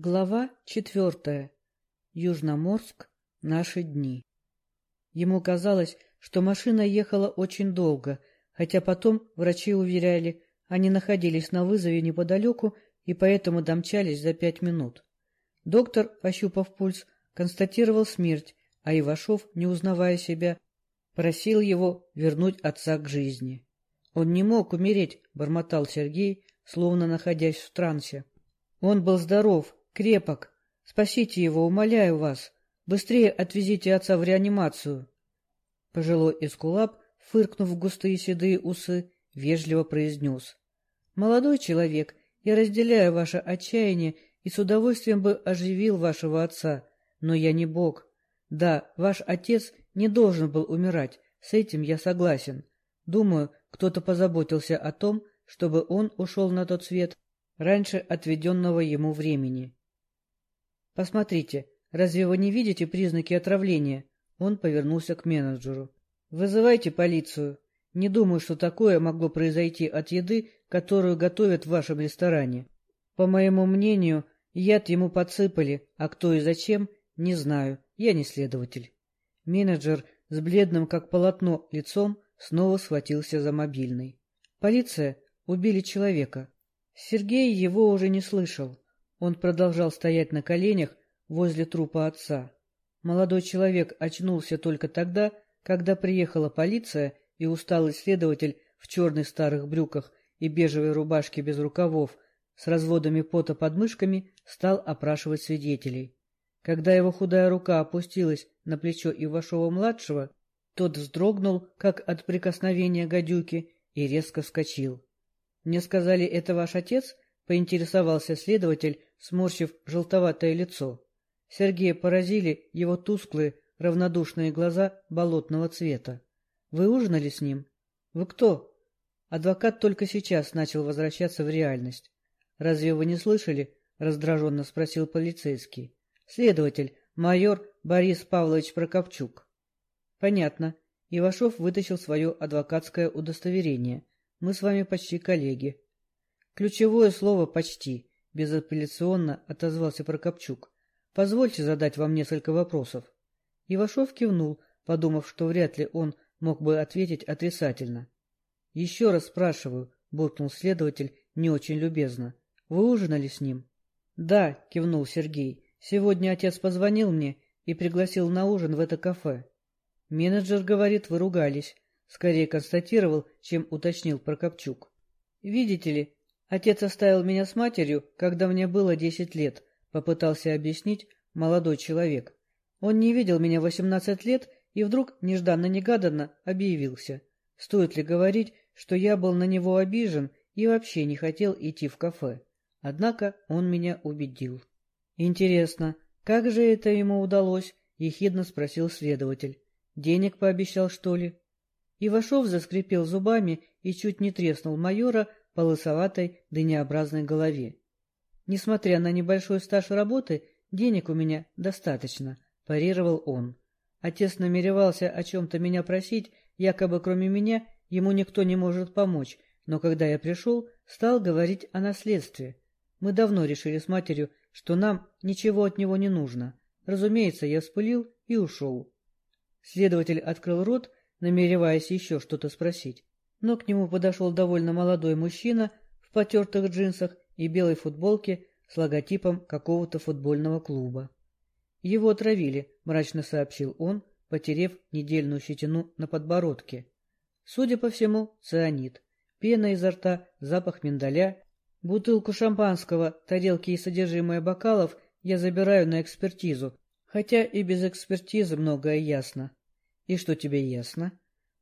Глава четвертая. Южноморск. Наши дни. Ему казалось, что машина ехала очень долго, хотя потом врачи уверяли, они находились на вызове неподалеку и поэтому домчались за пять минут. Доктор, пощупав пульс, констатировал смерть, а Ивашов, не узнавая себя, просил его вернуть отца к жизни. Он не мог умереть, бормотал Сергей, словно находясь в трансе. Он был здоров, крепок. Спасите его, умоляю вас. Быстрее отвезите отца в реанимацию. Пожилой эскулап, фыркнув густые седые усы, вежливо произнес. — Молодой человек, я разделяю ваше отчаяние и с удовольствием бы оживил вашего отца, но я не бог. Да, ваш отец не должен был умирать, с этим я согласен. Думаю, кто-то позаботился о том, чтобы он ушел на тот свет раньше отведенного ему времени. «Посмотрите, разве вы не видите признаки отравления?» Он повернулся к менеджеру. «Вызывайте полицию. Не думаю, что такое могло произойти от еды, которую готовят в вашем ресторане. По моему мнению, яд ему подсыпали, а кто и зачем, не знаю, я не следователь». Менеджер с бледным, как полотно, лицом снова схватился за мобильный. «Полиция! Убили человека!» Сергей его уже не слышал. Он продолжал стоять на коленях возле трупа отца. Молодой человек очнулся только тогда, когда приехала полиция, и усталый следователь в черных старых брюках и бежевой рубашке без рукавов с разводами пота под мышками стал опрашивать свидетелей. Когда его худая рука опустилась на плечо Ивашова-младшего, тот вздрогнул, как от прикосновения гадюки, и резко вскочил. — Мне сказали, это ваш отец? — поинтересовался следователь, сморщив желтоватое лицо. Сергея поразили его тусклые, равнодушные глаза болотного цвета. — Вы ужинали с ним? — Вы кто? Адвокат только сейчас начал возвращаться в реальность. — Разве вы не слышали? — раздраженно спросил полицейский. — Следователь, майор Борис Павлович Прокопчук. — Понятно. Ивашов вытащил свое адвокатское удостоверение. Мы с вами почти коллеги. Ключевое слово «почти». — безапелляционно отозвался Прокопчук. — Позвольте задать вам несколько вопросов. Ивашов кивнул, подумав, что вряд ли он мог бы ответить отрицательно. — Еще раз спрашиваю, — буркнул следователь не очень любезно. — Вы ужинали с ним? — Да, — кивнул Сергей. — Сегодня отец позвонил мне и пригласил на ужин в это кафе. Менеджер говорит, вы ругались. Скорее констатировал, чем уточнил Прокопчук. — Видите ли, Отец оставил меня с матерью, когда мне было десять лет, попытался объяснить молодой человек. Он не видел меня восемнадцать лет и вдруг нежданно-негаданно объявился. Стоит ли говорить, что я был на него обижен и вообще не хотел идти в кафе? Однако он меня убедил. — Интересно, как же это ему удалось? — ехидно спросил следователь. — Денег пообещал, что ли? Ивашов заскрипел зубами и чуть не треснул майора, по лысоватой дынеобразной голове. Несмотря на небольшой стаж работы, денег у меня достаточно, парировал он. Отец намеревался о чем-то меня просить, якобы кроме меня ему никто не может помочь, но когда я пришел, стал говорить о наследстве. Мы давно решили с матерью, что нам ничего от него не нужно. Разумеется, я вспылил и ушел. Следователь открыл рот, намереваясь еще что-то спросить но к нему подошел довольно молодой мужчина в потертых джинсах и белой футболке с логотипом какого-то футбольного клуба. «Его отравили», — мрачно сообщил он, потерев недельную щетину на подбородке. Судя по всему, цианид. Пена изо рта, запах миндаля. Бутылку шампанского, тарелки и содержимое бокалов я забираю на экспертизу, хотя и без экспертизы многое ясно. И что тебе ясно?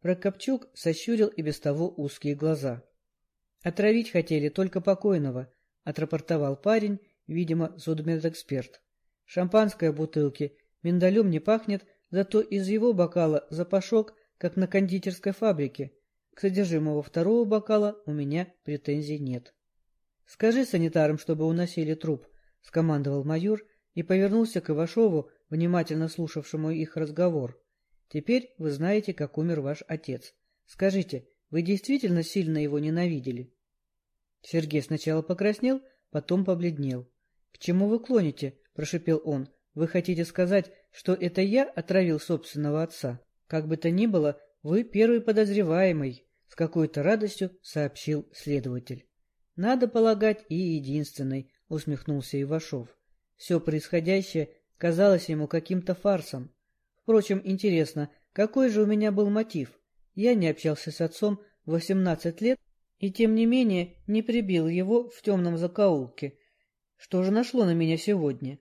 Прокопчук сощурил и без того узкие глаза. — Отравить хотели только покойного, — отрапортовал парень, видимо, судмедэксперт. — Шампанское бутылки, миндалем не пахнет, зато из его бокала запашок, как на кондитерской фабрике. К содержимому второго бокала у меня претензий нет. — Скажи санитарам, чтобы уносили труп, — скомандовал майор и повернулся к Ивашову, внимательно слушавшему их разговор. Теперь вы знаете, как умер ваш отец. Скажите, вы действительно сильно его ненавидели? Сергей сначала покраснел, потом побледнел. К чему вы клоните? — прошепел он. — Вы хотите сказать, что это я отравил собственного отца? Как бы то ни было, вы первый подозреваемый, — с какой-то радостью сообщил следователь. — Надо полагать, и единственный, — усмехнулся Ивашов. Все происходящее казалось ему каким-то фарсом. Впрочем, интересно, какой же у меня был мотив? Я не общался с отцом восемнадцать лет и, тем не менее, не прибил его в темном закоулке. Что же нашло на меня сегодня?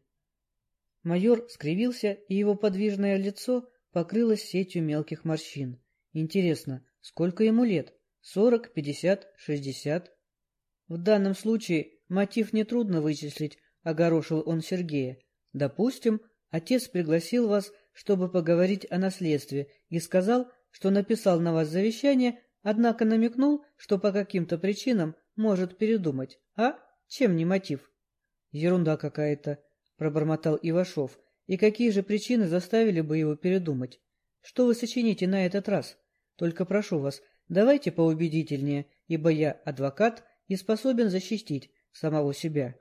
Майор скривился, и его подвижное лицо покрылось сетью мелких морщин. Интересно, сколько ему лет? Сорок, пятьдесят, шестьдесят? В данном случае мотив нетрудно вычислить, огорошил он Сергея. Допустим, отец пригласил вас, чтобы поговорить о наследстве, и сказал, что написал на вас завещание, однако намекнул, что по каким-то причинам может передумать. А? Чем не мотив? Ерунда какая-то, пробормотал Ивашов. И какие же причины заставили бы его передумать? Что вы сочините на этот раз? Только прошу вас, давайте поубедительнее, ибо я адвокат и способен защитить самого себя.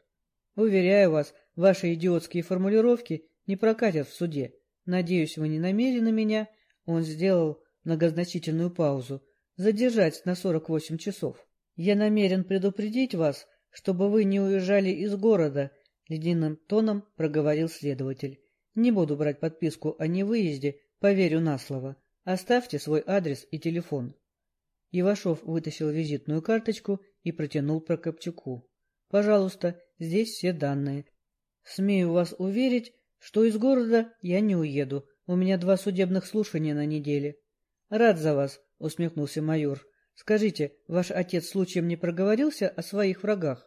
Уверяю вас, ваши идиотские формулировки не прокатят в суде. Надеюсь, вы не намерены меня, он сделал многозначительную паузу, задержать на сорок восемь часов. Я намерен предупредить вас, чтобы вы не уезжали из города, — ледяным тоном проговорил следователь. Не буду брать подписку о невыезде, поверю на слово. Оставьте свой адрес и телефон. Ивашов вытащил визитную карточку и протянул Прокопчуку. Пожалуйста, здесь все данные. Смею вас уверить, что из города я не уеду. У меня два судебных слушания на неделе. Рад за вас, усмехнулся майор. Скажите, ваш отец случаем не проговорился о своих врагах?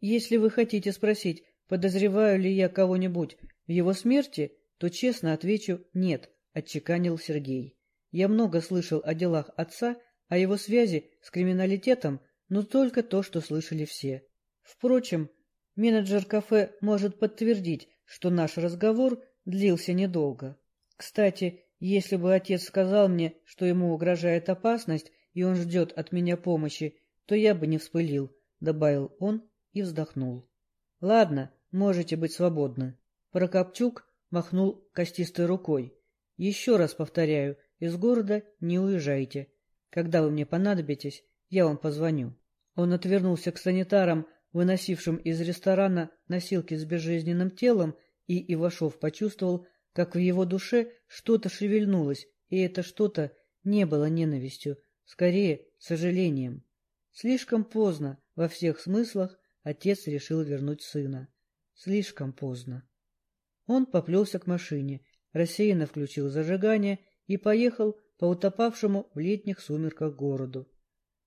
Если вы хотите спросить, подозреваю ли я кого-нибудь в его смерти, то честно отвечу «нет», — отчеканил Сергей. Я много слышал о делах отца, о его связи с криминалитетом, но только то, что слышали все. Впрочем, менеджер кафе может подтвердить, что наш разговор длился недолго. Кстати, если бы отец сказал мне, что ему угрожает опасность, и он ждет от меня помощи, то я бы не вспылил, — добавил он и вздохнул. — Ладно, можете быть свободны. Прокопчук махнул костистой рукой. — Еще раз повторяю, из города не уезжайте. Когда вы мне понадобитесь, я вам позвоню. Он отвернулся к санитарам, выносившим из ресторана носилки с безжизненным телом, и Ивашов почувствовал, как в его душе что-то шевельнулось, и это что-то не было ненавистью, скорее сожалением. Слишком поздно, во всех смыслах, отец решил вернуть сына. Слишком поздно. Он поплелся к машине, рассеянно включил зажигание и поехал по утопавшему в летних сумерках городу.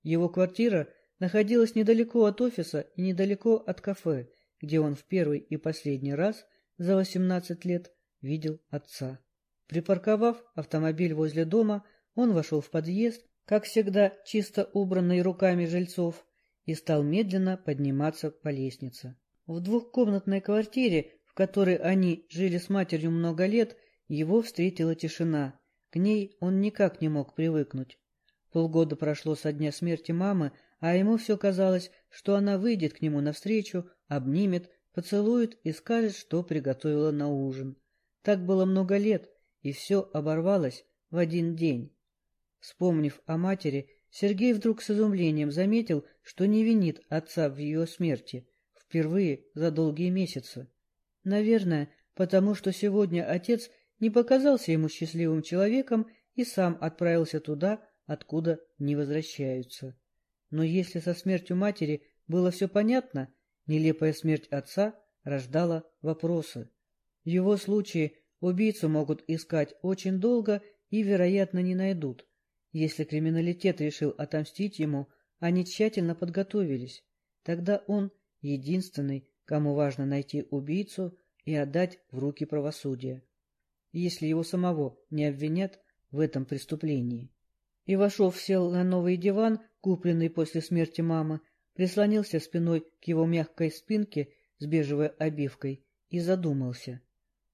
Его квартира находилась недалеко от офиса и недалеко от кафе, где он в первый и последний раз за восемнадцать лет видел отца. Припарковав автомобиль возле дома, он вошел в подъезд, как всегда чисто убранный руками жильцов, и стал медленно подниматься по лестнице. В двухкомнатной квартире, в которой они жили с матерью много лет, его встретила тишина. К ней он никак не мог привыкнуть. Полгода прошло со дня смерти мамы, а ему все казалось, что она выйдет к нему навстречу, обнимет, поцелует и скажет, что приготовила на ужин. Так было много лет, и все оборвалось в один день. Вспомнив о матери, Сергей вдруг с изумлением заметил, что не винит отца в ее смерти, впервые за долгие месяцы. Наверное, потому что сегодня отец не показался ему счастливым человеком и сам отправился туда, откуда не возвращаются. Но если со смертью матери было все понятно, нелепая смерть отца рождала вопросы. В его случае убийцу могут искать очень долго и, вероятно, не найдут. Если криминалитет решил отомстить ему, они тщательно подготовились. Тогда он единственный, кому важно найти убийцу и отдать в руки правосудия. Если его самого не обвинят в этом преступлении. Ивашов сел на новый диван, купленный после смерти мамы, прислонился спиной к его мягкой спинке с бежевой обивкой и задумался.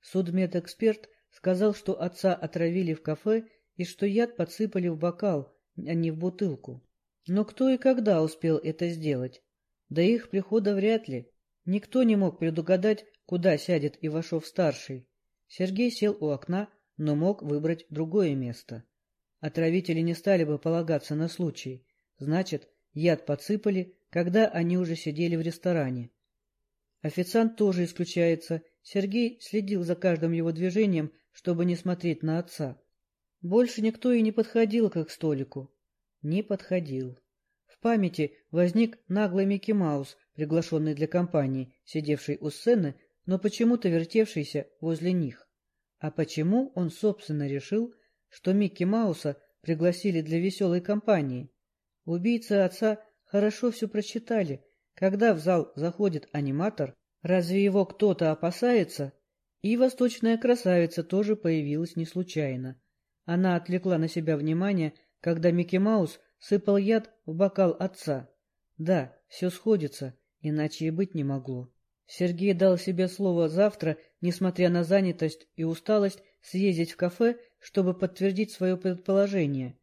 Судмедэксперт сказал, что отца отравили в кафе и что яд подсыпали в бокал, а не в бутылку. Но кто и когда успел это сделать? До их прихода вряд ли. Никто не мог предугадать, куда сядет Ивашов-старший. Сергей сел у окна, но мог выбрать другое место. Отравители не стали бы полагаться на случай. Значит, яд подсыпали, когда они уже сидели в ресторане. Официант тоже исключается. Сергей следил за каждым его движением, чтобы не смотреть на отца. Больше никто и не подходил к их столику. Не подходил. В памяти возник наглый Микки Маус, приглашенный для компании, сидевший у сцены, но почему-то вертевшийся возле них. А почему он, собственно, решил, что Микки Мауса пригласили для веселой компании? Убийцы отца хорошо все прочитали. Когда в зал заходит аниматор, разве его кто-то опасается? И восточная красавица тоже появилась не случайно. Она отвлекла на себя внимание, когда Микки Маус сыпал яд в бокал отца. Да, все сходится, иначе и быть не могло. Сергей дал себе слово завтра, несмотря на занятость и усталость, съездить в кафе, чтобы подтвердить свое предположение.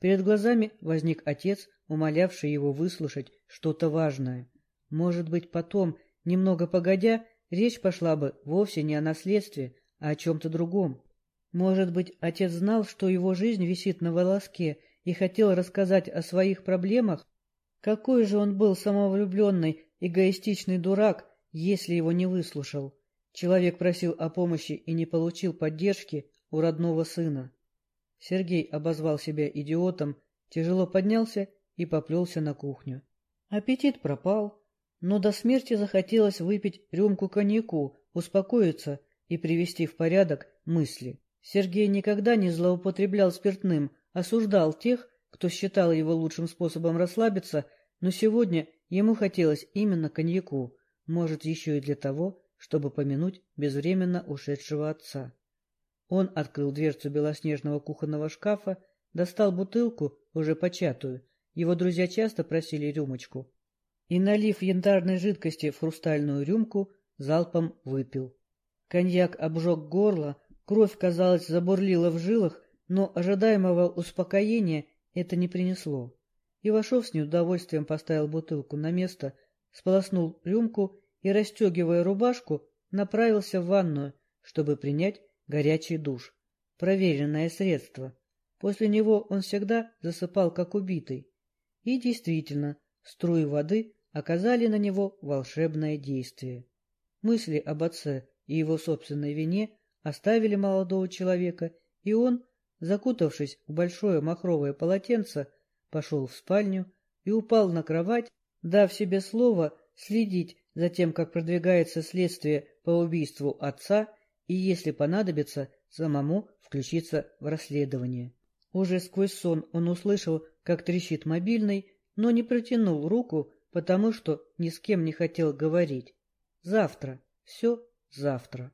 Перед глазами возник отец, умолявший его выслушать что-то важное. Может быть, потом, немного погодя, речь пошла бы вовсе не о наследстве, а о чем-то другом. Может быть, отец знал, что его жизнь висит на волоске и хотел рассказать о своих проблемах? Какой же он был самовлюбленный, эгоистичный дурак, если его не выслушал. Человек просил о помощи и не получил поддержки у родного сына. Сергей обозвал себя идиотом, тяжело поднялся и поплелся на кухню. Аппетит пропал, но до смерти захотелось выпить рюмку коньяку, успокоиться и привести в порядок мысли. Сергей никогда не злоупотреблял спиртным, осуждал тех, кто считал его лучшим способом расслабиться, но сегодня ему хотелось именно коньяку, может, еще и для того, чтобы помянуть безвременно ушедшего отца. Он открыл дверцу белоснежного кухонного шкафа, достал бутылку, уже початую, его друзья часто просили рюмочку, и, налив янтарной жидкости в хрустальную рюмку, залпом выпил. Коньяк обжег горло, кровь, казалось, забурлила в жилах, но ожидаемого успокоения это не принесло. Ивашов с неудовольствием поставил бутылку на место, сполоснул рюмку и, расстегивая рубашку, направился в ванную, чтобы принять горячий душ. Проверенное средство. После него он всегда засыпал как убитый. И действительно, струи воды оказали на него волшебное действие. Мысли об отце и его собственной вине оставили молодого человека, и он, закутавшись в большое махровое полотенце, пошел в спальню и упал на кровать, дав себе слово следить за тем, как продвигается следствие по убийству отца и, если понадобится, самому включиться в расследование. Уже сквозь сон он услышал, как трещит мобильный, но не протянул руку, потому что ни с кем не хотел говорить. Завтра, все завтра.